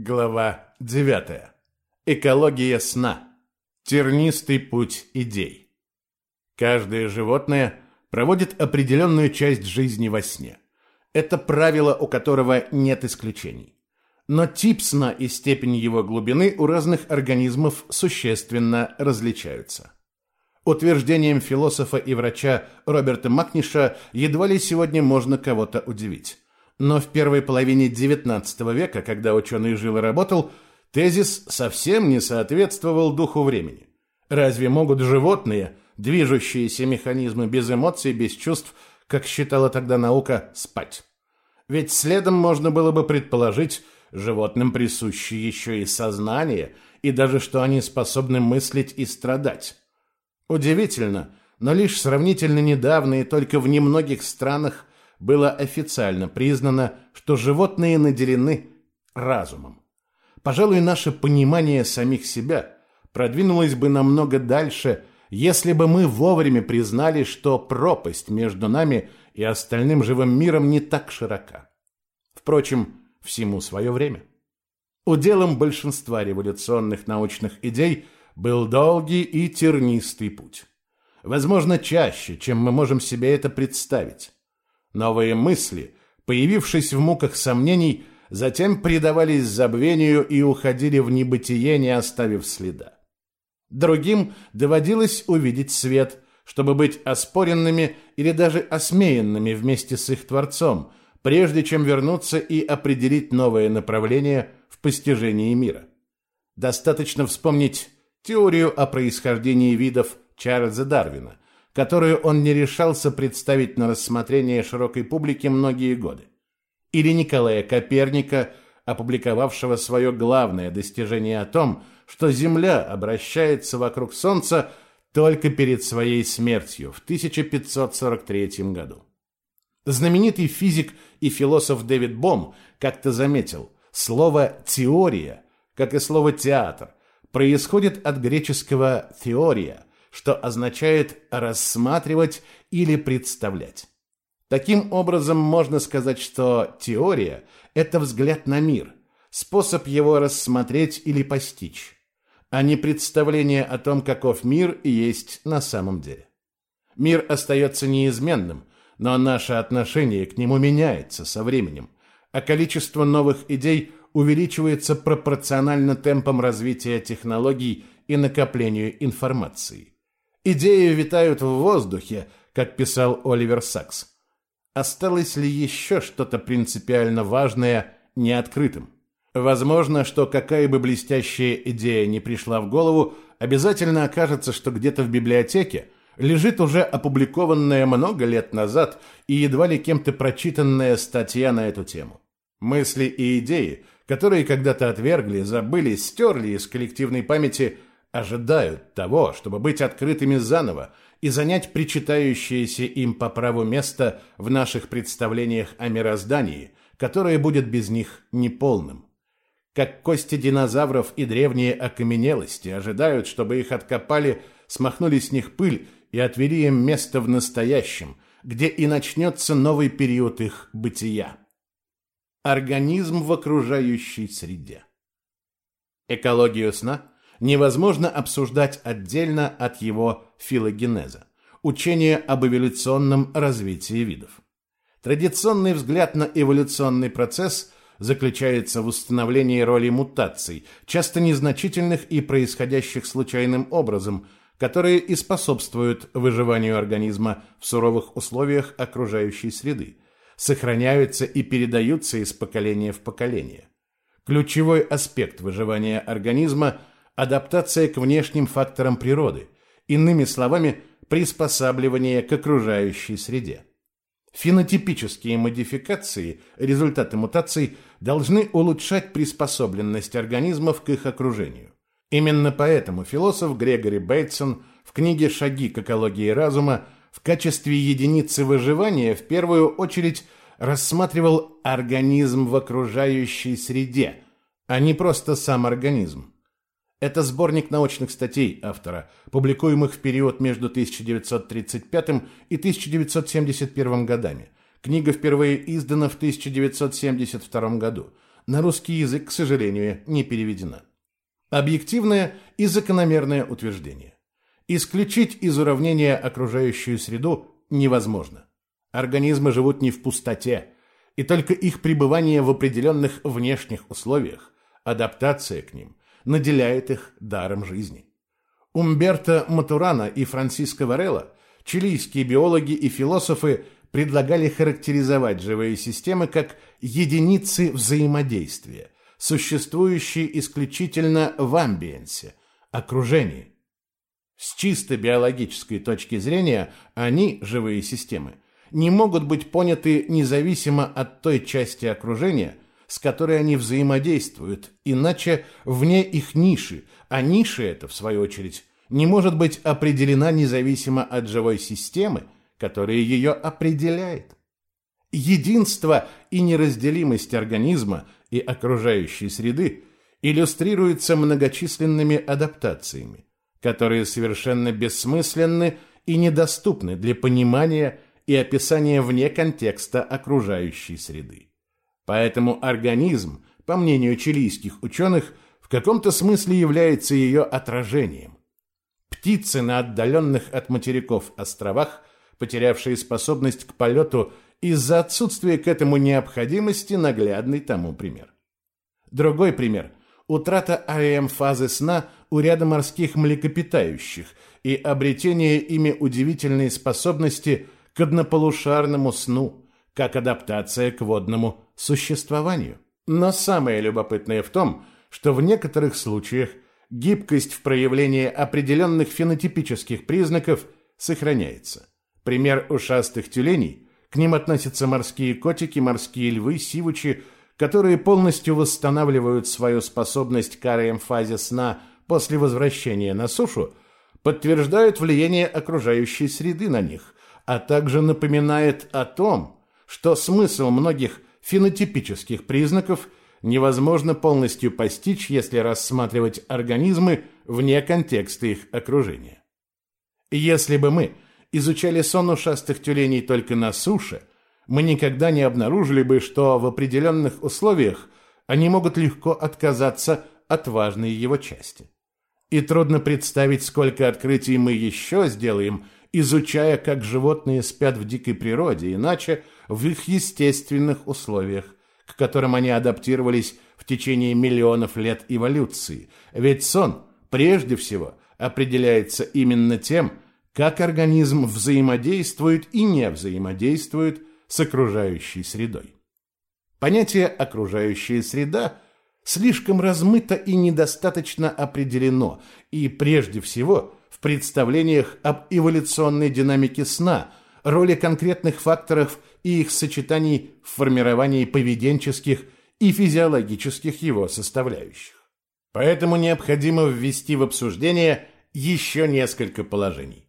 Глава 9. Экология сна. Тернистый путь идей. Каждое животное проводит определенную часть жизни во сне. Это правило, у которого нет исключений. Но тип сна и степень его глубины у разных организмов существенно различаются. Утверждением философа и врача Роберта Макниша едва ли сегодня можно кого-то удивить. Но в первой половине XIX века, когда ученый жил и работал, тезис совсем не соответствовал духу времени. Разве могут животные, движущиеся механизмы без эмоций, без чувств, как считала тогда наука, спать? Ведь следом можно было бы предположить, животным присуще еще и сознание, и даже что они способны мыслить и страдать. Удивительно, но лишь сравнительно недавно и только в немногих странах было официально признано, что животные наделены разумом. Пожалуй, наше понимание самих себя продвинулось бы намного дальше, если бы мы вовремя признали, что пропасть между нами и остальным живым миром не так широка. Впрочем, всему свое время. Уделом большинства революционных научных идей был долгий и тернистый путь. Возможно, чаще, чем мы можем себе это представить. Новые мысли, появившись в муках сомнений, затем предавались забвению и уходили в небытие, не оставив следа. Другим доводилось увидеть свет, чтобы быть оспоренными или даже осмеянными вместе с их Творцом, прежде чем вернуться и определить новое направление в постижении мира. Достаточно вспомнить теорию о происхождении видов Чарльза Дарвина – которую он не решался представить на рассмотрение широкой публике многие годы. Или Николая Коперника, опубликовавшего свое главное достижение о том, что Земля обращается вокруг Солнца только перед своей смертью в 1543 году. Знаменитый физик и философ Дэвид Бом как-то заметил, слово «теория», как и слово «театр», происходит от греческого «теория», что означает рассматривать или представлять. Таким образом, можно сказать, что теория – это взгляд на мир, способ его рассмотреть или постичь, а не представление о том, каков мир есть на самом деле. Мир остается неизменным, но наше отношение к нему меняется со временем, а количество новых идей увеличивается пропорционально темпам развития технологий и накоплению информации. Идеи витают в воздухе, как писал Оливер Сакс. Осталось ли еще что-то принципиально важное неоткрытым? Возможно, что какая бы блестящая идея не пришла в голову, обязательно окажется, что где-то в библиотеке лежит уже опубликованная много лет назад и едва ли кем-то прочитанная статья на эту тему. Мысли и идеи, которые когда-то отвергли, забыли, стерли из коллективной памяти – ожидают того, чтобы быть открытыми заново и занять причитающееся им по праву место в наших представлениях о мироздании, которое будет без них неполным. Как кости динозавров и древние окаменелости ожидают, чтобы их откопали, смахнули с них пыль и отвели им место в настоящем, где и начнется новый период их бытия. Организм в окружающей среде. Экологию сна – невозможно обсуждать отдельно от его филогенеза, учения об эволюционном развитии видов. Традиционный взгляд на эволюционный процесс заключается в установлении роли мутаций, часто незначительных и происходящих случайным образом, которые и способствуют выживанию организма в суровых условиях окружающей среды, сохраняются и передаются из поколения в поколение. Ключевой аспект выживания организма адаптация к внешним факторам природы, иными словами, приспосабливание к окружающей среде. Фенотипические модификации, результаты мутаций, должны улучшать приспособленность организмов к их окружению. Именно поэтому философ Грегори Бейтсон в книге «Шаги к экологии разума» в качестве единицы выживания в первую очередь рассматривал организм в окружающей среде, а не просто сам организм. Это сборник научных статей автора, публикуемых в период между 1935 и 1971 годами. Книга впервые издана в 1972 году, на русский язык, к сожалению, не переведена. Объективное и закономерное утверждение. Исключить из уравнения окружающую среду невозможно. Организмы живут не в пустоте, и только их пребывание в определенных внешних условиях, адаптация к ним, наделяет их даром жизни. Умберто Матурана и Франсиско Варелла, чилийские биологи и философы, предлагали характеризовать живые системы как единицы взаимодействия, существующие исключительно в амбиенсе, окружении. С чисто биологической точки зрения они, живые системы, не могут быть поняты независимо от той части окружения, с которой они взаимодействуют, иначе вне их ниши, а ниша эта, в свою очередь, не может быть определена независимо от живой системы, которая ее определяет. Единство и неразделимость организма и окружающей среды иллюстрируется многочисленными адаптациями, которые совершенно бессмысленны и недоступны для понимания и описания вне контекста окружающей среды. Поэтому организм, по мнению чилийских ученых, в каком-то смысле является ее отражением. Птицы на отдаленных от материков островах, потерявшие способность к полету из-за отсутствия к этому необходимости, наглядный тому пример. Другой пример – утрата АМ-фазы сна у ряда морских млекопитающих и обретение ими удивительной способности к однополушарному сну, как адаптация к водному существованию. Но самое любопытное в том, что в некоторых случаях гибкость в проявлении определенных фенотипических признаков сохраняется. Пример ушастых тюленей – к ним относятся морские котики, морские львы, сивучи, которые полностью восстанавливают свою способность к АРМ-фазе сна после возвращения на сушу, подтверждают влияние окружающей среды на них, а также напоминает о том, что смысл многих фенотипических признаков невозможно полностью постичь, если рассматривать организмы вне контекста их окружения. Если бы мы изучали сон ушастых тюленей только на суше, мы никогда не обнаружили бы, что в определенных условиях они могут легко отказаться от важной его части. И трудно представить, сколько открытий мы еще сделаем – изучая, как животные спят в дикой природе, иначе в их естественных условиях, к которым они адаптировались в течение миллионов лет эволюции. Ведь сон, прежде всего, определяется именно тем, как организм взаимодействует и не взаимодействует с окружающей средой. Понятие «окружающая среда» слишком размыто и недостаточно определено, и прежде всего – в представлениях об эволюционной динамике сна, роли конкретных факторов и их сочетаний в формировании поведенческих и физиологических его составляющих. Поэтому необходимо ввести в обсуждение еще несколько положений.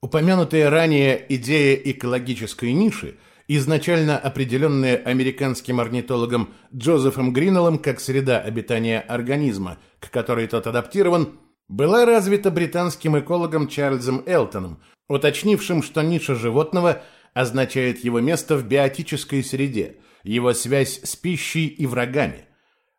Упомянутая ранее идея экологической ниши, изначально определенная американским орнитологом Джозефом Гринеллом как среда обитания организма, к которой тот адаптирован, была развита британским экологом Чарльзом Элтоном, уточнившим, что ниша животного означает его место в биотической среде, его связь с пищей и врагами.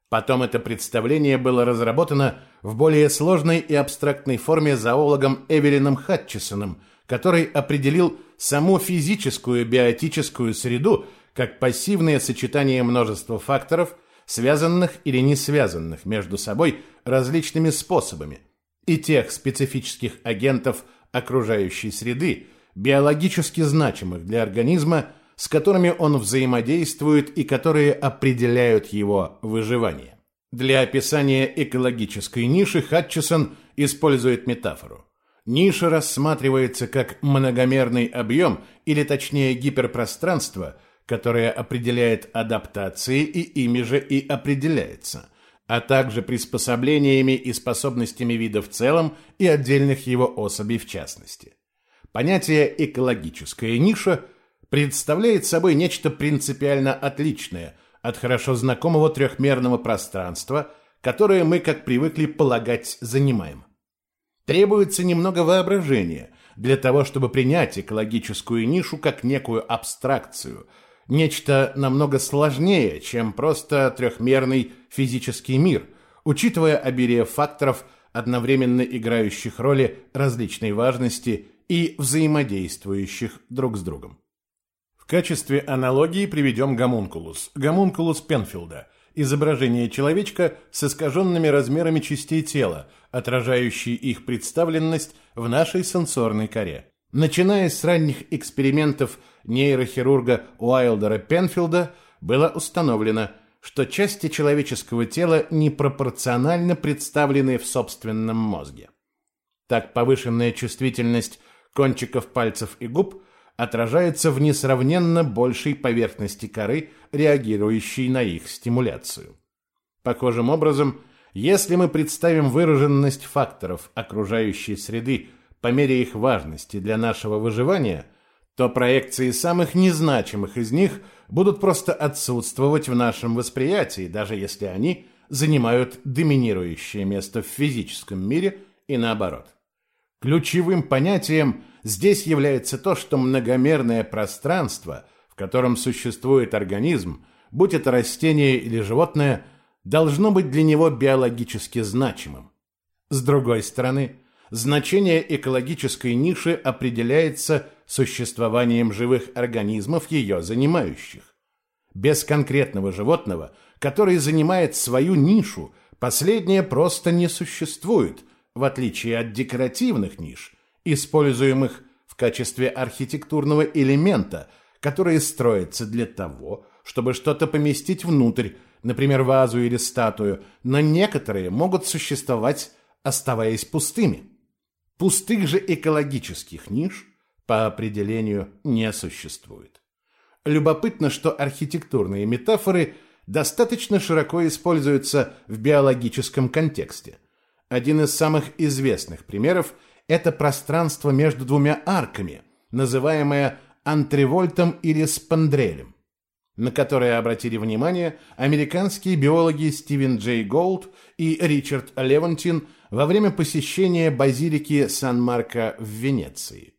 Потом это представление было разработано в более сложной и абстрактной форме зоологом Эвелином Хатчесоном, который определил саму физическую биотическую среду как пассивное сочетание множества факторов, связанных или не связанных между собой различными способами – и тех специфических агентов окружающей среды, биологически значимых для организма, с которыми он взаимодействует и которые определяют его выживание. Для описания экологической ниши Хатчесон использует метафору. Ниша рассматривается как многомерный объем, или точнее гиперпространство, которое определяет адаптации и ими же и определяется а также приспособлениями и способностями вида в целом и отдельных его особей в частности. Понятие «экологическая ниша» представляет собой нечто принципиально отличное от хорошо знакомого трехмерного пространства, которое мы, как привыкли полагать, занимаем. Требуется немного воображения для того, чтобы принять экологическую нишу как некую абстракцию, нечто намного сложнее, чем просто трехмерный физический мир, учитывая обилие факторов, одновременно играющих роли различной важности и взаимодействующих друг с другом. В качестве аналогии приведем гомункулус, гомункулус Пенфилда, изображение человечка с искаженными размерами частей тела, отражающий их представленность в нашей сенсорной коре. Начиная с ранних экспериментов нейрохирурга Уайлдера Пенфилда, было установлено, что части человеческого тела непропорционально представлены в собственном мозге. Так повышенная чувствительность кончиков пальцев и губ отражается в несравненно большей поверхности коры, реагирующей на их стимуляцию. Похожим образом, если мы представим выраженность факторов окружающей среды по мере их важности для нашего выживания, то проекции самых незначимых из них будут просто отсутствовать в нашем восприятии, даже если они занимают доминирующее место в физическом мире и наоборот. Ключевым понятием здесь является то, что многомерное пространство, в котором существует организм, будь это растение или животное, должно быть для него биологически значимым. С другой стороны, значение экологической ниши определяется существованием живых организмов, ее занимающих. Без конкретного животного, который занимает свою нишу, последнее просто не существует – в отличие от декоративных ниш, используемых в качестве архитектурного элемента, которые строятся для того, чтобы что-то поместить внутрь, например, вазу или статую, но некоторые могут существовать, оставаясь пустыми. Пустых же экологических ниш по определению не существует. Любопытно, что архитектурные метафоры достаточно широко используются в биологическом контексте. Один из самых известных примеров – это пространство между двумя арками, называемое антревольтом или спандрелем, на которое обратили внимание американские биологи Стивен Джей Голд и Ричард Левантин во время посещения базилики Сан-Марко в Венеции.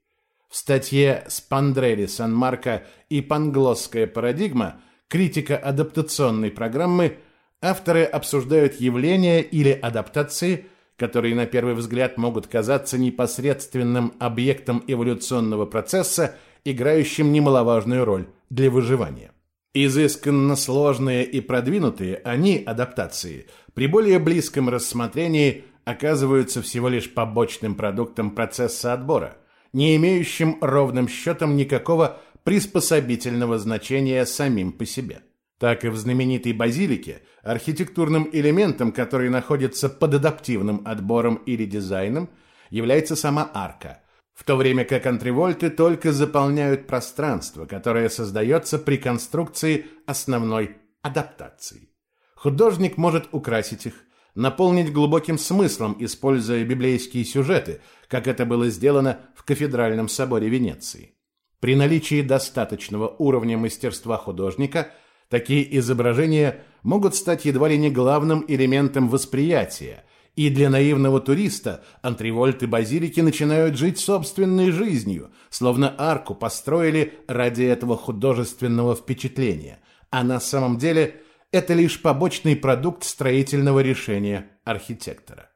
В статье «Спандрели Сан-Марко и панглосская парадигма. Критика адаптационной программы» авторы обсуждают явления или адаптации – которые на первый взгляд могут казаться непосредственным объектом эволюционного процесса, играющим немаловажную роль для выживания. Изысканно сложные и продвинутые они, адаптации, при более близком рассмотрении оказываются всего лишь побочным продуктом процесса отбора, не имеющим ровным счетом никакого приспособительного значения самим по себе. Так и в знаменитой базилике архитектурным элементом, который находится под адаптивным отбором или дизайном, является сама арка, в то время как антривольты только заполняют пространство, которое создается при конструкции основной адаптации. Художник может украсить их, наполнить глубоким смыслом, используя библейские сюжеты, как это было сделано в кафедральном соборе Венеции. При наличии достаточного уровня мастерства художника – Такие изображения могут стать едва ли не главным элементом восприятия, и для наивного туриста антривольты базилики начинают жить собственной жизнью, словно арку построили ради этого художественного впечатления, а на самом деле это лишь побочный продукт строительного решения архитектора.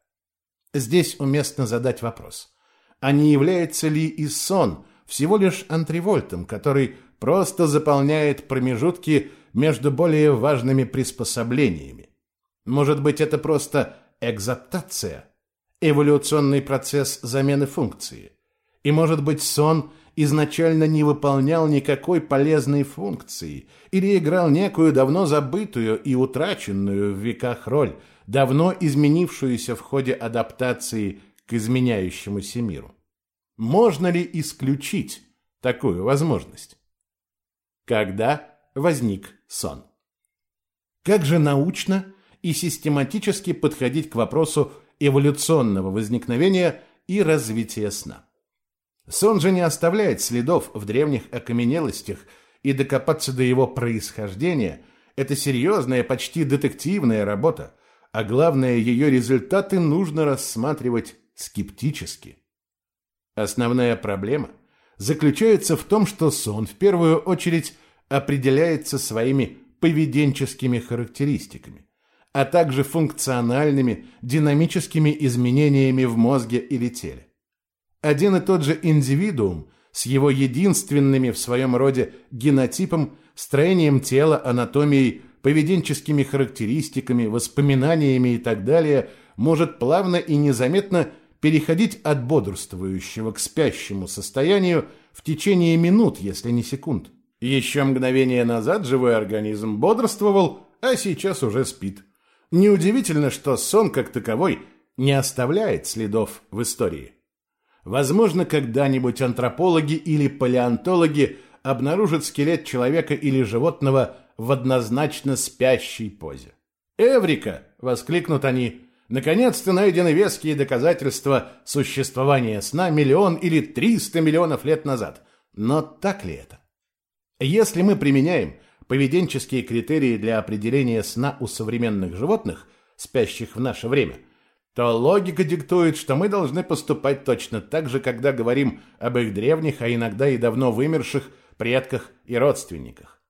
Здесь уместно задать вопрос, а не является ли и сон всего лишь антривольтом, который просто заполняет промежутки между более важными приспособлениями. Может быть, это просто экзаптация, эволюционный процесс замены функции. И может быть, сон изначально не выполнял никакой полезной функции или играл некую давно забытую и утраченную в веках роль, давно изменившуюся в ходе адаптации к изменяющемуся миру. Можно ли исключить такую возможность? Когда возник сон. Как же научно и систематически подходить к вопросу эволюционного возникновения и развития сна? Сон же не оставляет следов в древних окаменелостях, и докопаться до его происхождения – это серьезная, почти детективная работа, а главное, ее результаты нужно рассматривать скептически. Основная проблема заключается в том, что сон в первую очередь определяется своими поведенческими характеристиками, а также функциональными динамическими изменениями в мозге или теле. Один и тот же индивидуум с его единственными в своем роде генотипом, строением тела, анатомией, поведенческими характеристиками, воспоминаниями и так далее может плавно и незаметно переходить от бодрствующего к спящему состоянию в течение минут, если не секунд. Еще мгновение назад живой организм бодрствовал, а сейчас уже спит. Неудивительно, что сон как таковой не оставляет следов в истории. Возможно, когда-нибудь антропологи или палеонтологи обнаружат скелет человека или животного в однозначно спящей позе. «Эврика!» — воскликнут они. «Наконец-то найдены веские доказательства существования сна миллион или триста миллионов лет назад. Но так ли это? Если мы применяем поведенческие критерии для определения сна у современных животных, спящих в наше время, то логика диктует, что мы должны поступать точно так же, когда говорим об их древних, а иногда и давно вымерших предках и родственниках.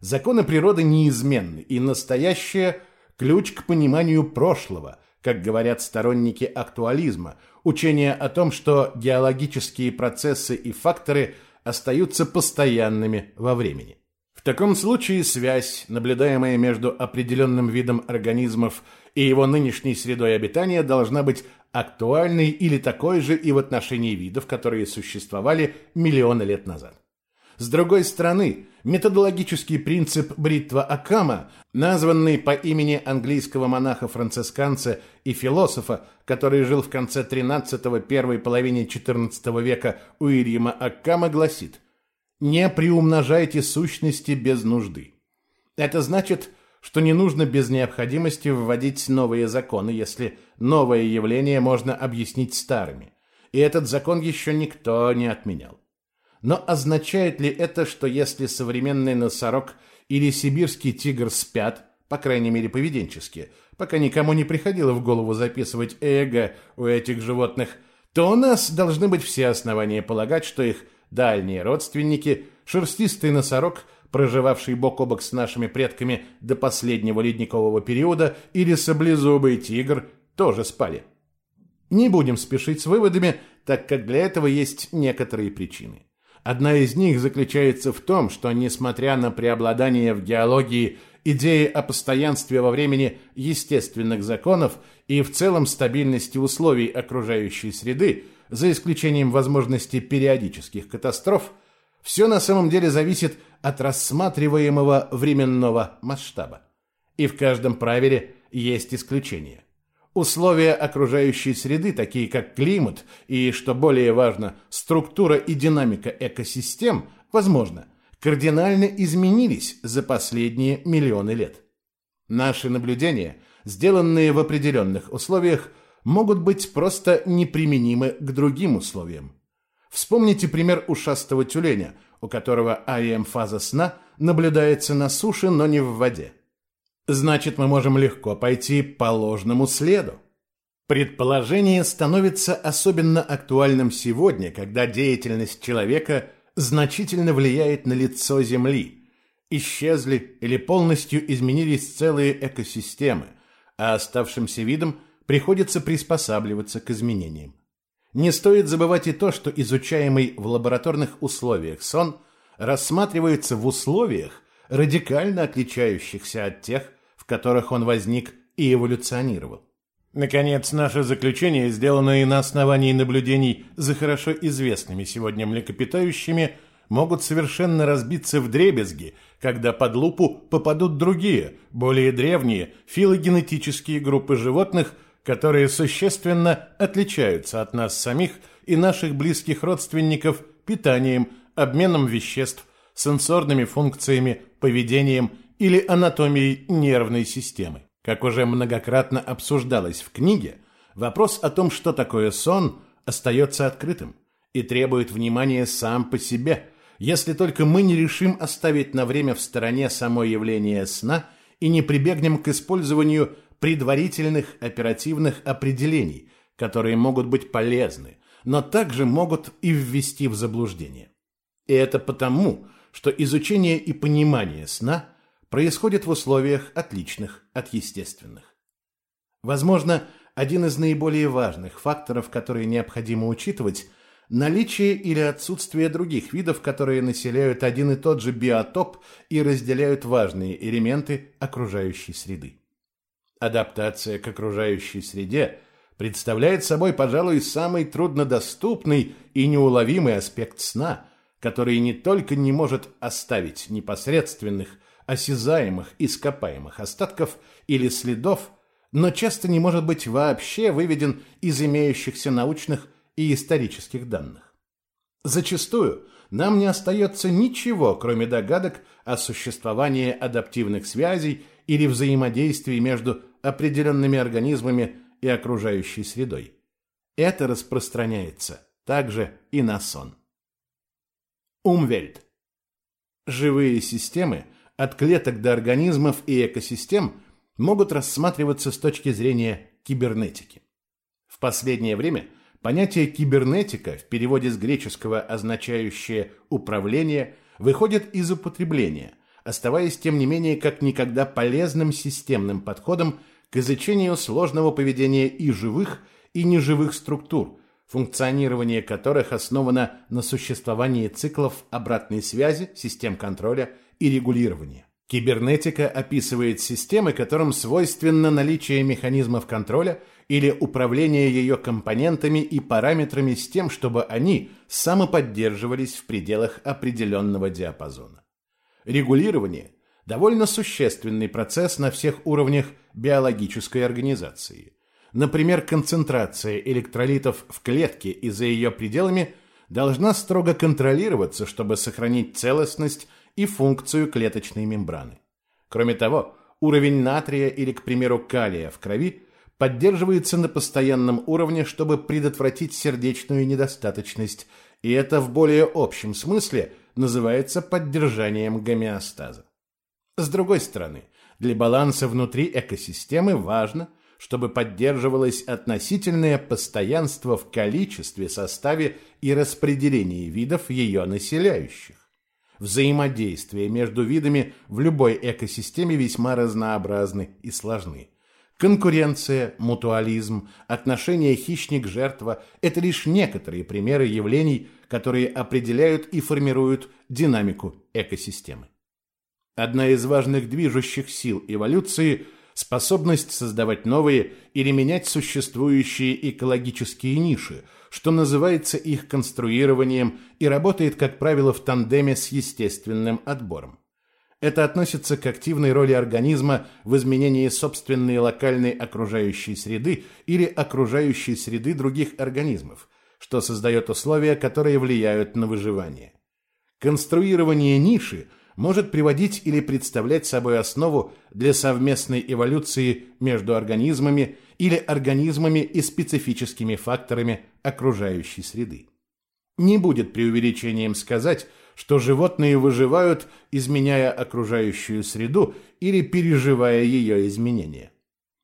Законы природы неизменны, и настоящее – ключ к пониманию прошлого, как говорят сторонники актуализма, учение о том, что геологические процессы и факторы остаются постоянными во времени. Таком случае связь, наблюдаемая между определенным видом организмов и его нынешней средой обитания, должна быть актуальной или такой же и в отношении видов, которые существовали миллионы лет назад. С другой стороны, методологический принцип бритва Акама, названный по имени английского монаха-францисканца и философа, который жил в конце 13-го, первой половине XIV века Уильяма Акама, гласит «Не приумножайте сущности без нужды». Это значит, что не нужно без необходимости вводить новые законы, если новое явление можно объяснить старыми. И этот закон еще никто не отменял. Но означает ли это, что если современный носорог или сибирский тигр спят, по крайней мере поведенчески, пока никому не приходило в голову записывать эго у этих животных, то у нас должны быть все основания полагать, что их дальние родственники, шерстистый носорог, проживавший бок о бок с нашими предками до последнего ледникового периода, или саблезубый тигр, тоже спали. Не будем спешить с выводами, так как для этого есть некоторые причины. Одна из них заключается в том, что, несмотря на преобладание в геологии идеи о постоянстве во времени естественных законов и в целом стабильности условий окружающей среды, за исключением возможности периодических катастроф, все на самом деле зависит от рассматриваемого временного масштаба. И в каждом правиле есть исключения. Условия окружающей среды, такие как климат и, что более важно, структура и динамика экосистем, возможно, кардинально изменились за последние миллионы лет. Наши наблюдения, сделанные в определенных условиях, могут быть просто неприменимы к другим условиям. Вспомните пример ушастого тюленя, у которого АМ-фаза сна наблюдается на суше, но не в воде. Значит, мы можем легко пойти по ложному следу. Предположение становится особенно актуальным сегодня, когда деятельность человека значительно влияет на лицо Земли. Исчезли или полностью изменились целые экосистемы, а оставшимся видам приходится приспосабливаться к изменениям. Не стоит забывать и то, что изучаемый в лабораторных условиях сон рассматривается в условиях, радикально отличающихся от тех, в которых он возник и эволюционировал. Наконец, наше заключение, сделанное на основании наблюдений за хорошо известными сегодня млекопитающими, могут совершенно разбиться в дребезги, когда под лупу попадут другие, более древние филогенетические группы животных, которые существенно отличаются от нас самих и наших близких родственников питанием, обменом веществ, сенсорными функциями, поведением или анатомией нервной системы. Как уже многократно обсуждалось в книге, вопрос о том, что такое сон, остается открытым и требует внимания сам по себе, если только мы не решим оставить на время в стороне само явление сна и не прибегнем к использованию предварительных оперативных определений, которые могут быть полезны, но также могут и ввести в заблуждение. И это потому, что изучение и понимание сна происходит в условиях отличных от естественных. Возможно, один из наиболее важных факторов, которые необходимо учитывать, наличие или отсутствие других видов, которые населяют один и тот же биотоп и разделяют важные элементы окружающей среды. Адаптация к окружающей среде представляет собой, пожалуй, самый труднодоступный и неуловимый аспект сна, который не только не может оставить непосредственных, осязаемых, ископаемых остатков или следов, но часто не может быть вообще выведен из имеющихся научных и исторических данных. Зачастую нам не остается ничего, кроме догадок о существовании адаптивных связей или взаимодействии между определенными организмами и окружающей средой. Это распространяется также и на сон. Умвельт. Живые системы, от клеток до организмов и экосистем, могут рассматриваться с точки зрения кибернетики. В последнее время понятие кибернетика, в переводе с греческого означающее «управление», выходит из употребления, оставаясь тем не менее как никогда полезным системным подходом к изучению сложного поведения и живых, и неживых структур, функционирование которых основано на существовании циклов обратной связи, систем контроля и регулирования. Кибернетика описывает системы, которым свойственно наличие механизмов контроля или управления ее компонентами и параметрами с тем, чтобы они самоподдерживались в пределах определенного диапазона. Регулирование – довольно существенный процесс на всех уровнях биологической организации. Например, концентрация электролитов в клетке и за ее пределами должна строго контролироваться, чтобы сохранить целостность и функцию клеточной мембраны. Кроме того, уровень натрия или, к примеру, калия в крови поддерживается на постоянном уровне, чтобы предотвратить сердечную недостаточность, и это в более общем смысле называется поддержанием гомеостаза. С другой стороны, для баланса внутри экосистемы важно, чтобы поддерживалось относительное постоянство в количестве, составе и распределении видов ее населяющих. Взаимодействия между видами в любой экосистеме весьма разнообразны и сложны. Конкуренция, мутуализм, отношения хищник-жертва – это лишь некоторые примеры явлений, которые определяют и формируют динамику экосистемы. Одна из важных движущих сил эволюции – способность создавать новые или менять существующие экологические ниши – что называется их конструированием и работает, как правило, в тандеме с естественным отбором. Это относится к активной роли организма в изменении собственной локальной окружающей среды или окружающей среды других организмов, что создает условия, которые влияют на выживание. Конструирование ниши может приводить или представлять собой основу для совместной эволюции между организмами или организмами и специфическими факторами окружающей среды. Не будет преувеличением сказать, что животные выживают, изменяя окружающую среду или переживая ее изменения.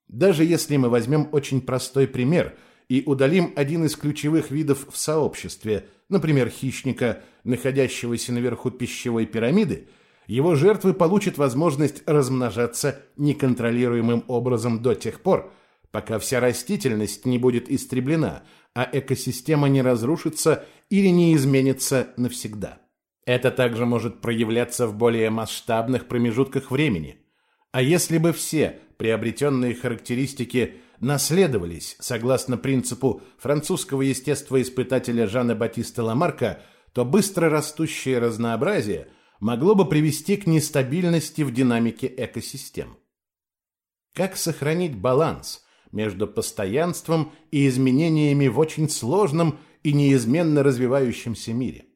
Даже если мы возьмем очень простой пример и удалим один из ключевых видов в сообществе, например, хищника, находящегося наверху пищевой пирамиды, его жертвы получат возможность размножаться неконтролируемым образом до тех пор, пока вся растительность не будет истреблена, а экосистема не разрушится или не изменится навсегда. Это также может проявляться в более масштабных промежутках времени. А если бы все приобретенные характеристики наследовались согласно принципу французского естествоиспытателя Жана Батиста Ламарка, то быстро растущее разнообразие могло бы привести к нестабильности в динамике экосистем. Как сохранить баланс между постоянством и изменениями в очень сложном и неизменно развивающемся мире.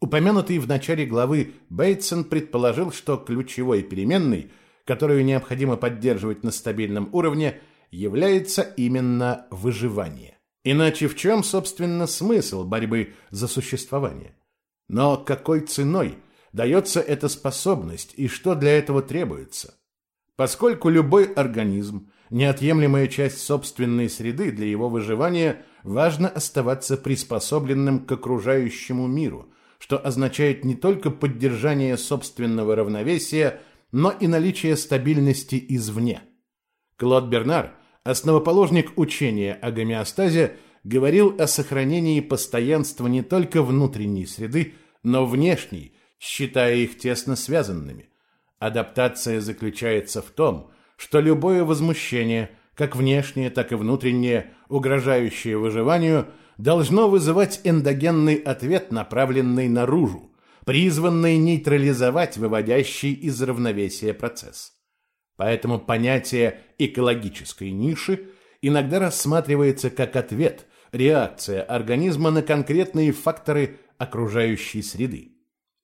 Упомянутый в начале главы Бейтсон предположил, что ключевой переменной, которую необходимо поддерживать на стабильном уровне, является именно выживание. Иначе в чем, собственно, смысл борьбы за существование? Но какой ценой дается эта способность и что для этого требуется? Поскольку любой организм неотъемлемая часть собственной среды для его выживания, важно оставаться приспособленным к окружающему миру, что означает не только поддержание собственного равновесия, но и наличие стабильности извне. Клод Бернар, основоположник учения о гомеостазе, говорил о сохранении постоянства не только внутренней среды, но внешней, считая их тесно связанными. Адаптация заключается в том, что любое возмущение, как внешнее, так и внутреннее, угрожающее выживанию, должно вызывать эндогенный ответ, направленный наружу, призванный нейтрализовать выводящий из равновесия процесс. Поэтому понятие экологической ниши иногда рассматривается как ответ, реакция организма на конкретные факторы окружающей среды.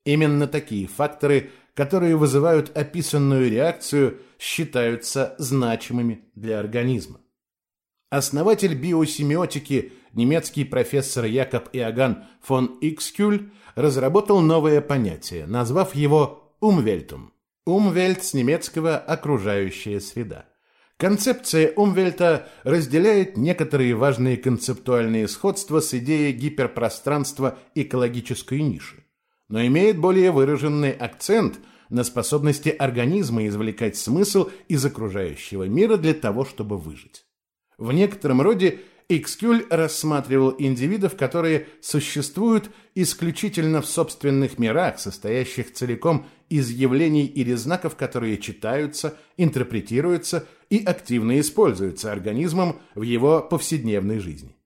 Именно такие факторы, которые вызывают описанную реакцию, считаются значимыми для организма. Основатель биосемиотики, немецкий профессор Якоб Иоганн фон Икскюль, разработал новое понятие, назвав его «умвельтум». «Умвельт» с немецкого «окружающая среда». Концепция Умвельта разделяет некоторые важные концептуальные сходства с идеей гиперпространства экологической ниши, но имеет более выраженный акцент на способности организма извлекать смысл из окружающего мира для того, чтобы выжить. В некотором роде Икскюль рассматривал индивидов, которые существуют исключительно в собственных мирах, состоящих целиком из явлений или знаков, которые читаются, интерпретируются и активно используются организмом в его повседневной жизни.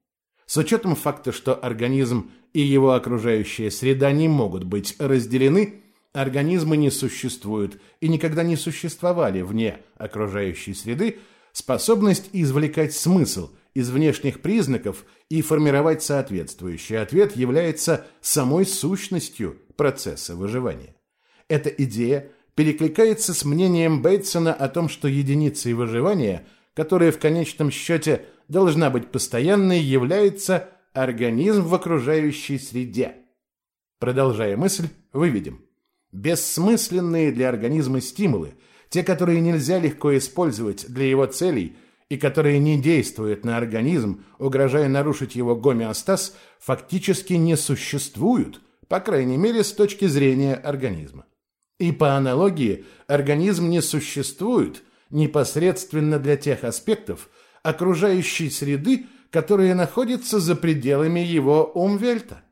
С учетом факта, что организм и его окружающая среда не могут быть разделены, организмы не существуют и никогда не существовали вне окружающей среды, способность извлекать смысл из внешних признаков и формировать соответствующий ответ является самой сущностью процесса выживания. Эта идея перекликается с мнением Бейтсона о том, что единицей выживания, которая в конечном счете должна быть постоянной, является организм в окружающей среде. Продолжая мысль, выведем. Бессмысленные для организма стимулы – те, которые нельзя легко использовать для его целей и которые не действуют на организм, угрожая нарушить его гомеостаз, фактически не существуют, по крайней мере, с точки зрения организма. И по аналогии, организм не существует непосредственно для тех аспектов окружающей среды, которые находятся за пределами его умвельта.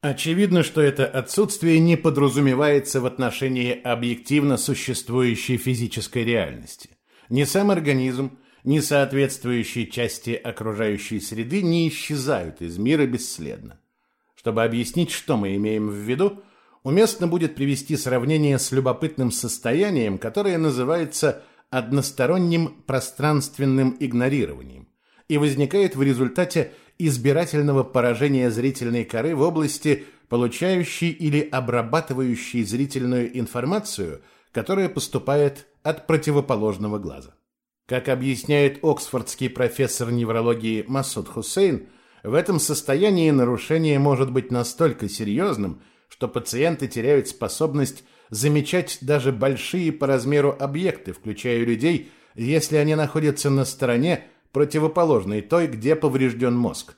Очевидно, что это отсутствие не подразумевается в отношении объективно существующей физической реальности. Ни сам организм, ни соответствующие части окружающей среды не исчезают из мира бесследно. Чтобы объяснить, что мы имеем в виду, уместно будет привести сравнение с любопытным состоянием, которое называется односторонним пространственным игнорированием и возникает в результате избирательного поражения зрительной коры в области, получающей или обрабатывающей зрительную информацию, которая поступает от противоположного глаза. Как объясняет оксфордский профессор неврологии Масуд Хусейн, в этом состоянии нарушение может быть настолько серьезным, что пациенты теряют способность замечать даже большие по размеру объекты, включая людей, если они находятся на стороне, противоположной той, где поврежден мозг.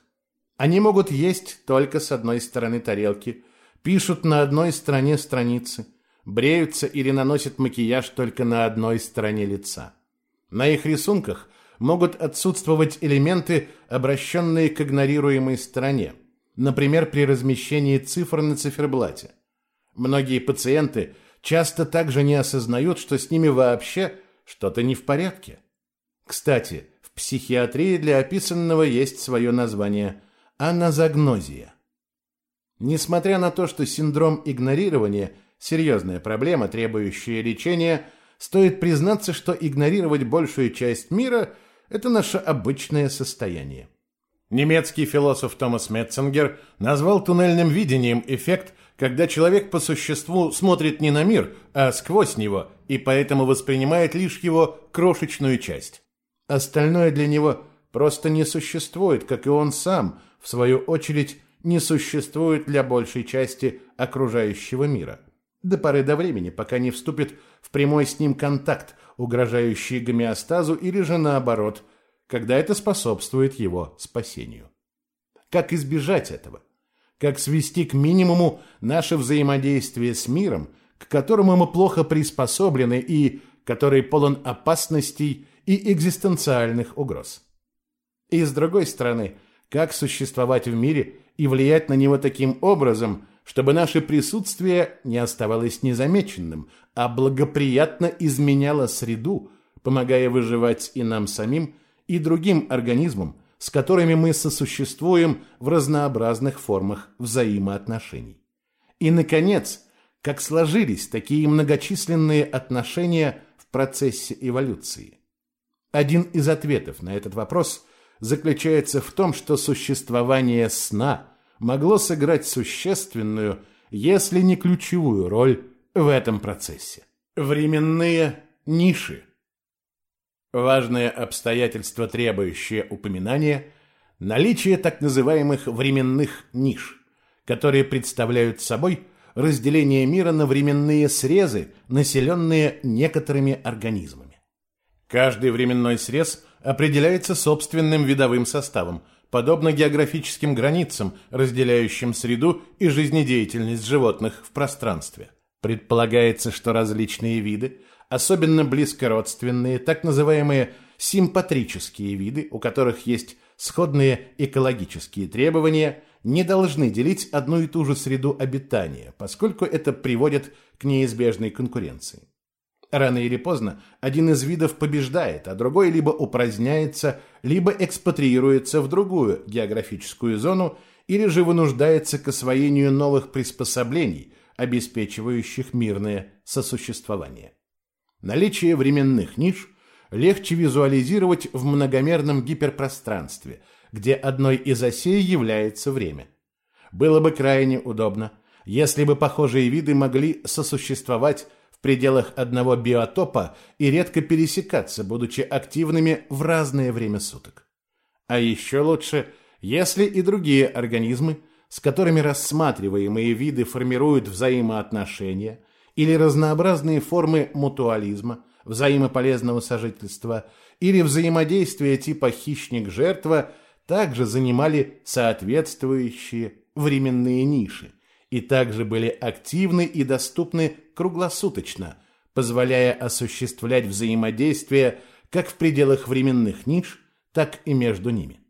Они могут есть только с одной стороны тарелки, пишут на одной стороне страницы, бреются или наносят макияж только на одной стороне лица. На их рисунках могут отсутствовать элементы, обращенные к игнорируемой стороне, например, при размещении цифр на циферблате. Многие пациенты часто также не осознают, что с ними вообще что-то не в порядке. Кстати, психиатрии для описанного есть свое название – аназагнозия. Несмотря на то, что синдром игнорирования – серьезная проблема, требующая лечения, стоит признаться, что игнорировать большую часть мира – это наше обычное состояние. Немецкий философ Томас Метцингер назвал туннельным видением эффект, когда человек по существу смотрит не на мир, а сквозь него, и поэтому воспринимает лишь его крошечную часть. Остальное для него просто не существует, как и он сам, в свою очередь, не существует для большей части окружающего мира. До поры до времени, пока не вступит в прямой с ним контакт, угрожающий гомеостазу или же наоборот, когда это способствует его спасению. Как избежать этого? как свести к минимуму наше взаимодействие с миром, к которому мы плохо приспособлены и который полон опасностей и экзистенциальных угроз. И с другой стороны, как существовать в мире и влиять на него таким образом, чтобы наше присутствие не оставалось незамеченным, а благоприятно изменяло среду, помогая выживать и нам самим, и другим организмам, с которыми мы сосуществуем в разнообразных формах взаимоотношений. И, наконец, как сложились такие многочисленные отношения в процессе эволюции. Один из ответов на этот вопрос заключается в том, что существование сна могло сыграть существенную, если не ключевую роль в этом процессе. Временные ниши. Важное обстоятельство, требующее упоминания – наличие так называемых временных ниш, которые представляют собой разделение мира на временные срезы, населенные некоторыми организмами. Каждый временной срез определяется собственным видовым составом – подобно географическим границам, разделяющим среду и жизнедеятельность животных в пространстве. Предполагается, что различные виды, особенно близкородственные, так называемые симпатрические виды, у которых есть сходные экологические требования, не должны делить одну и ту же среду обитания, поскольку это приводит к неизбежной конкуренции. Рано или поздно один из видов побеждает, а другой либо упраздняется, либо экспатриируется в другую географическую зону или же вынуждается к освоению новых приспособлений, обеспечивающих мирное сосуществование. Наличие временных ниш легче визуализировать в многомерном гиперпространстве, где одной из осей является время. Было бы крайне удобно, если бы похожие виды могли сосуществовать в пределах одного биотопа и редко пересекаться, будучи активными в разное время суток. А еще лучше, если и другие организмы, с которыми рассматриваемые виды формируют взаимоотношения или разнообразные формы мутуализма, взаимополезного сожительства или взаимодействия типа хищник-жертва, также занимали соответствующие временные ниши и также были активны и доступны круглосуточно, позволяя осуществлять взаимодействие как в пределах временных ниш, так и между ними.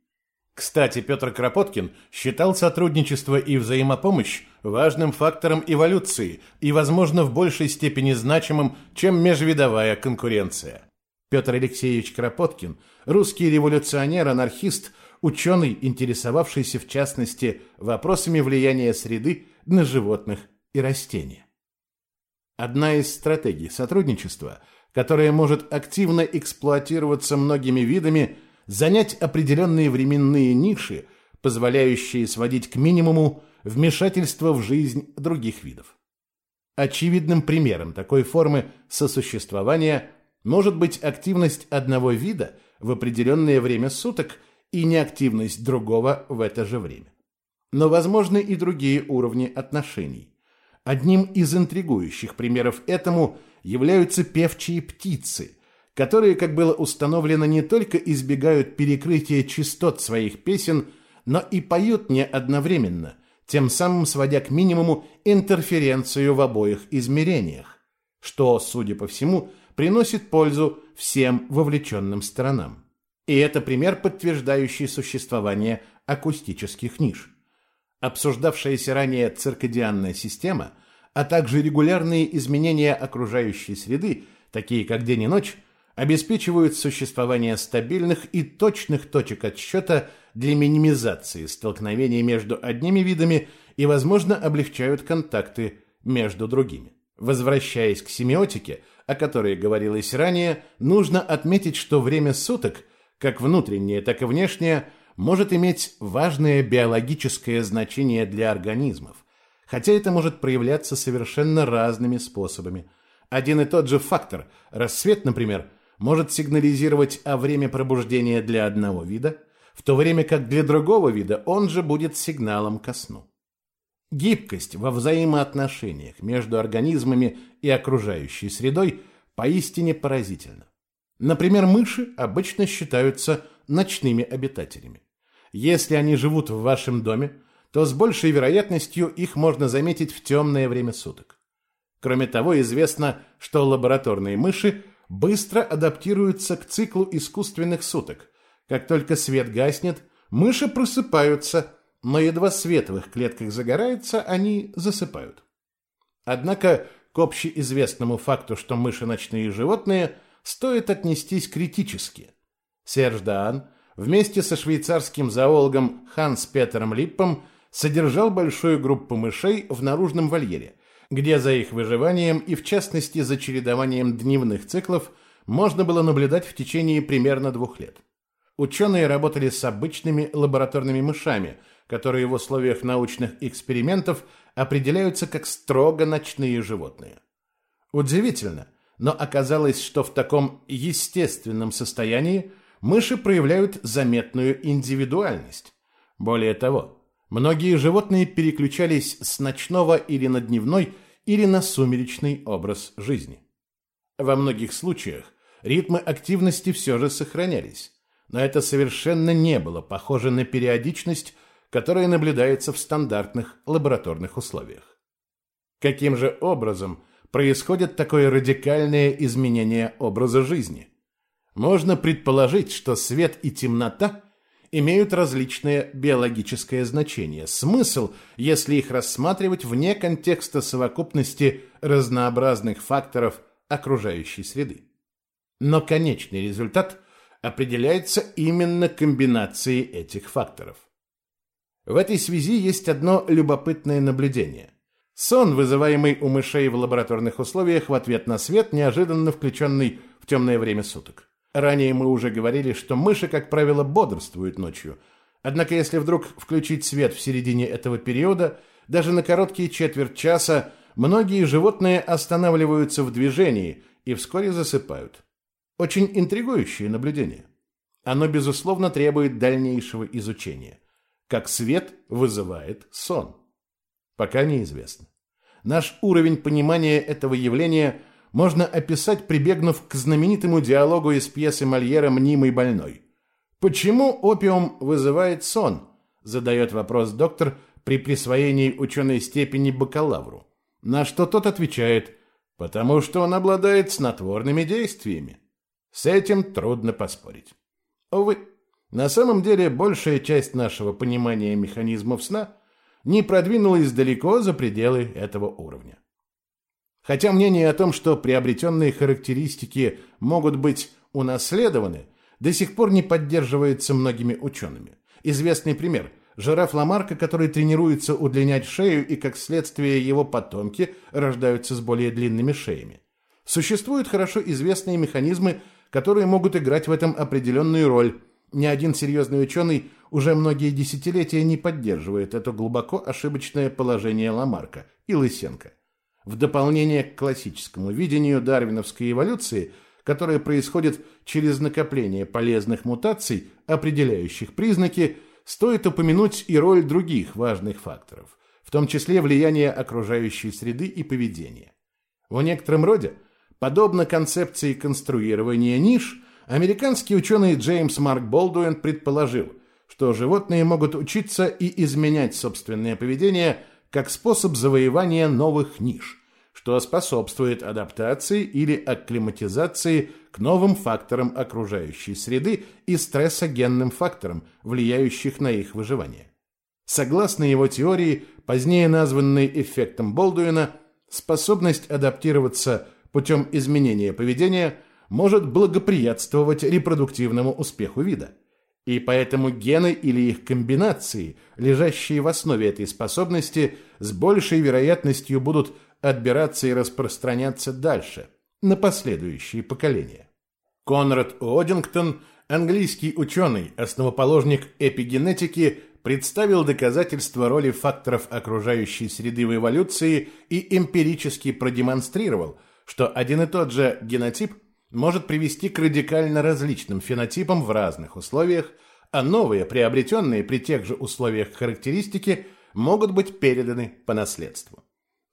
Кстати, Петр Кропоткин считал сотрудничество и взаимопомощь важным фактором эволюции и, возможно, в большей степени значимым, чем межвидовая конкуренция. Петр Алексеевич Кропоткин – русский революционер-анархист, ученый, интересовавшийся в частности вопросами влияния среды на животных и растения. Одна из стратегий сотрудничества, которая может активно эксплуатироваться многими видами, занять определенные временные ниши, позволяющие сводить к минимуму вмешательство в жизнь других видов. Очевидным примером такой формы сосуществования может быть активность одного вида в определенное время суток и неактивность другого в это же время. Но возможны и другие уровни отношений. Одним из интригующих примеров этому являются певчие птицы, которые, как было установлено, не только избегают перекрытия частот своих песен, но и поют не одновременно, тем самым сводя к минимуму интерференцию в обоих измерениях, что, судя по всему, приносит пользу всем вовлеченным сторонам. И это пример, подтверждающий существование акустических ниш обсуждавшаяся ранее циркадианная система, а также регулярные изменения окружающей среды, такие как день и ночь, обеспечивают существование стабильных и точных точек отсчета для минимизации столкновений между одними видами и, возможно, облегчают контакты между другими. Возвращаясь к семиотике, о которой говорилось ранее, нужно отметить, что время суток, как внутреннее, так и внешнее – может иметь важное биологическое значение для организмов, хотя это может проявляться совершенно разными способами. Один и тот же фактор, рассвет, например, может сигнализировать о время пробуждения для одного вида, в то время как для другого вида он же будет сигналом ко сну. Гибкость во взаимоотношениях между организмами и окружающей средой поистине поразительна. Например, мыши обычно считаются ночными обитателями. Если они живут в вашем доме, то с большей вероятностью их можно заметить в темное время суток. Кроме того, известно, что лабораторные мыши быстро адаптируются к циклу искусственных суток. Как только свет гаснет, мыши просыпаются, но едва свет в их клетках загорается, они засыпают. Однако к общеизвестному факту, что мыши ночные животные, стоит отнестись критически. Серж Даан вместе со швейцарским зоологом Ханс Петером Липпом содержал большую группу мышей в наружном вольере, где за их выживанием и в частности за чередованием дневных циклов можно было наблюдать в течение примерно двух лет. Ученые работали с обычными лабораторными мышами, которые в условиях научных экспериментов определяются как строго ночные животные. Удивительно, но оказалось, что в таком естественном состоянии мыши проявляют заметную индивидуальность. Более того, Многие животные переключались с ночного или на дневной, или на сумеречный образ жизни. Во многих случаях ритмы активности все же сохранялись, но это совершенно не было похоже на периодичность, которая наблюдается в стандартных лабораторных условиях. Каким же образом происходит такое радикальное изменение образа жизни? Можно предположить, что свет и темнота – имеют различное биологическое значение. Смысл, если их рассматривать вне контекста совокупности разнообразных факторов окружающей среды. Но конечный результат определяется именно комбинацией этих факторов. В этой связи есть одно любопытное наблюдение. Сон, вызываемый у мышей в лабораторных условиях в ответ на свет, неожиданно включенный в темное время суток. Ранее мы уже говорили, что мыши, как правило, бодрствуют ночью. Однако если вдруг включить свет в середине этого периода, даже на короткие четверть часа многие животные останавливаются в движении и вскоре засыпают. Очень интригующее наблюдение. Оно, безусловно, требует дальнейшего изучения. Как свет вызывает сон. Пока неизвестно. Наш уровень понимания этого явления можно описать, прибегнув к знаменитому диалогу из пьесы Мольера «Мнимый больной». «Почему опиум вызывает сон?» – задает вопрос доктор при присвоении ученой степени бакалавру. На что тот отвечает «потому что он обладает снотворными действиями». С этим трудно поспорить. Увы, на самом деле большая часть нашего понимания механизмов сна не продвинулась далеко за пределы этого уровня. Хотя мнение о том, что приобретенные характеристики могут быть унаследованы, до сих пор не поддерживается многими учеными. Известный пример – жираф Ламарка, который тренируется удлинять шею, и как следствие его потомки рождаются с более длинными шеями. Существуют хорошо известные механизмы, которые могут играть в этом определенную роль. Ни один серьезный ученый уже многие десятилетия не поддерживает это глубоко ошибочное положение Ламарка и Лысенко. В дополнение к классическому видению дарвиновской эволюции, которая происходит через накопление полезных мутаций, определяющих признаки, стоит упомянуть и роль других важных факторов, в том числе влияние окружающей среды и поведения. В некотором роде, подобно концепции конструирования ниш, американский ученый Джеймс Марк Болдуин предположил, что животные могут учиться и изменять собственное поведение как способ завоевания новых ниш что способствует адаптации или акклиматизации к новым факторам окружающей среды и стрессогенным факторам, влияющих на их выживание. Согласно его теории, позднее названной эффектом Болдуина, способность адаптироваться путем изменения поведения может благоприятствовать репродуктивному успеху вида. И поэтому гены или их комбинации, лежащие в основе этой способности, с большей вероятностью будут отбираться и распространяться дальше, на последующие поколения. Конрад Одингтон, английский ученый, основоположник эпигенетики, представил доказательства роли факторов окружающей среды в эволюции и эмпирически продемонстрировал, что один и тот же генотип может привести к радикально различным фенотипам в разных условиях, а новые, приобретенные при тех же условиях характеристики, могут быть переданы по наследству.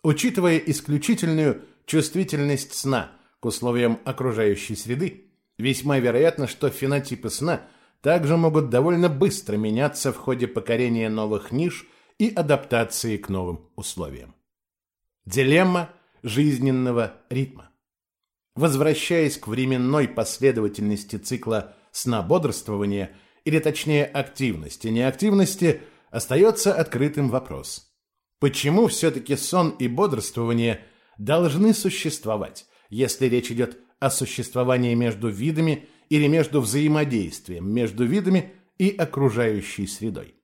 Учитывая исключительную чувствительность сна к условиям окружающей среды, весьма вероятно, что фенотипы сна также могут довольно быстро меняться в ходе покорения новых ниш и адаптации к новым условиям. Дилемма жизненного ритма. Возвращаясь к временной последовательности цикла сна-бодрствования, или точнее активности, неактивности, остается открытым вопрос. Почему все-таки сон и бодрствование должны существовать, если речь идет о существовании между видами или между взаимодействием между видами и окружающей средой?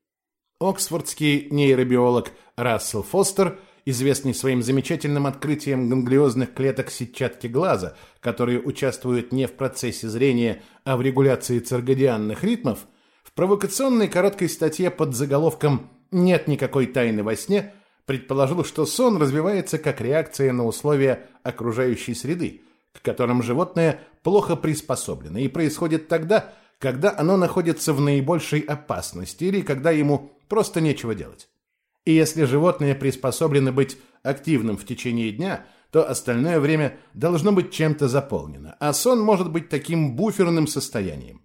Оксфордский нейробиолог Рассел Фостер – известный своим замечательным открытием ганглиозных клеток сетчатки глаза, которые участвуют не в процессе зрения, а в регуляции циркадианных ритмов, в провокационной короткой статье под заголовком «Нет никакой тайны во сне» предположил, что сон развивается как реакция на условия окружающей среды, к которым животное плохо приспособлено, и происходит тогда, когда оно находится в наибольшей опасности или когда ему просто нечего делать. И если животное приспособлено быть активным в течение дня, то остальное время должно быть чем-то заполнено, а сон может быть таким буферным состоянием.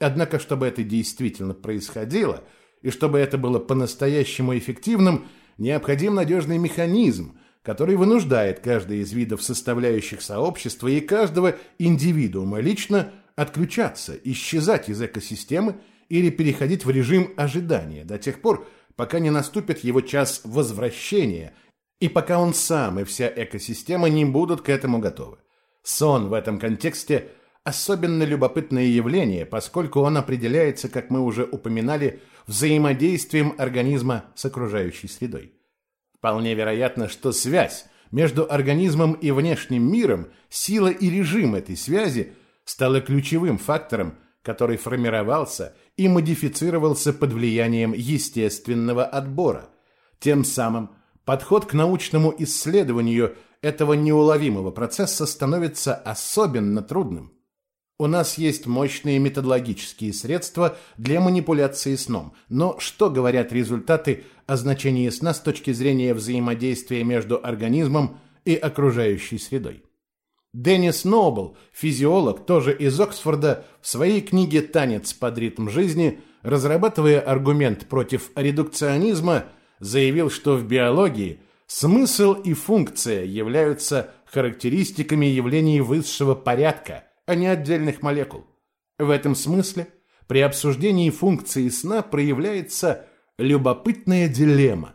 Однако, чтобы это действительно происходило, и чтобы это было по-настоящему эффективным, необходим надежный механизм, который вынуждает каждый из видов составляющих сообщества и каждого индивидуума лично отключаться, исчезать из экосистемы или переходить в режим ожидания до тех пор, пока не наступит его час возвращения, и пока он сам и вся экосистема не будут к этому готовы. Сон в этом контексте – особенно любопытное явление, поскольку он определяется, как мы уже упоминали, взаимодействием организма с окружающей средой. Вполне вероятно, что связь между организмом и внешним миром, сила и режим этой связи стала ключевым фактором, который формировался и модифицировался под влиянием естественного отбора. Тем самым подход к научному исследованию этого неуловимого процесса становится особенно трудным. У нас есть мощные методологические средства для манипуляции сном, но что говорят результаты о значении сна с точки зрения взаимодействия между организмом и окружающей средой? Деннис Нобл, физиолог, тоже из Оксфорда, в своей книге «Танец под ритм жизни», разрабатывая аргумент против редукционизма, заявил, что в биологии смысл и функция являются характеристиками явлений высшего порядка, а не отдельных молекул. В этом смысле при обсуждении функции сна проявляется любопытная дилемма.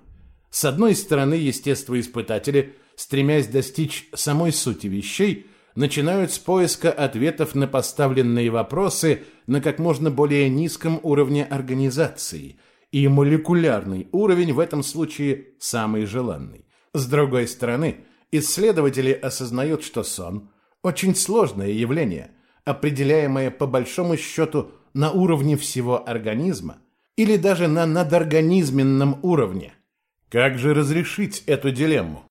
С одной стороны, естествоиспытатели, стремясь достичь самой сути вещей, начинают с поиска ответов на поставленные вопросы на как можно более низком уровне организации, и молекулярный уровень в этом случае самый желанный. С другой стороны, исследователи осознают, что сон – очень сложное явление, определяемое по большому счету на уровне всего организма или даже на надорганизменном уровне. Как же разрешить эту дилемму?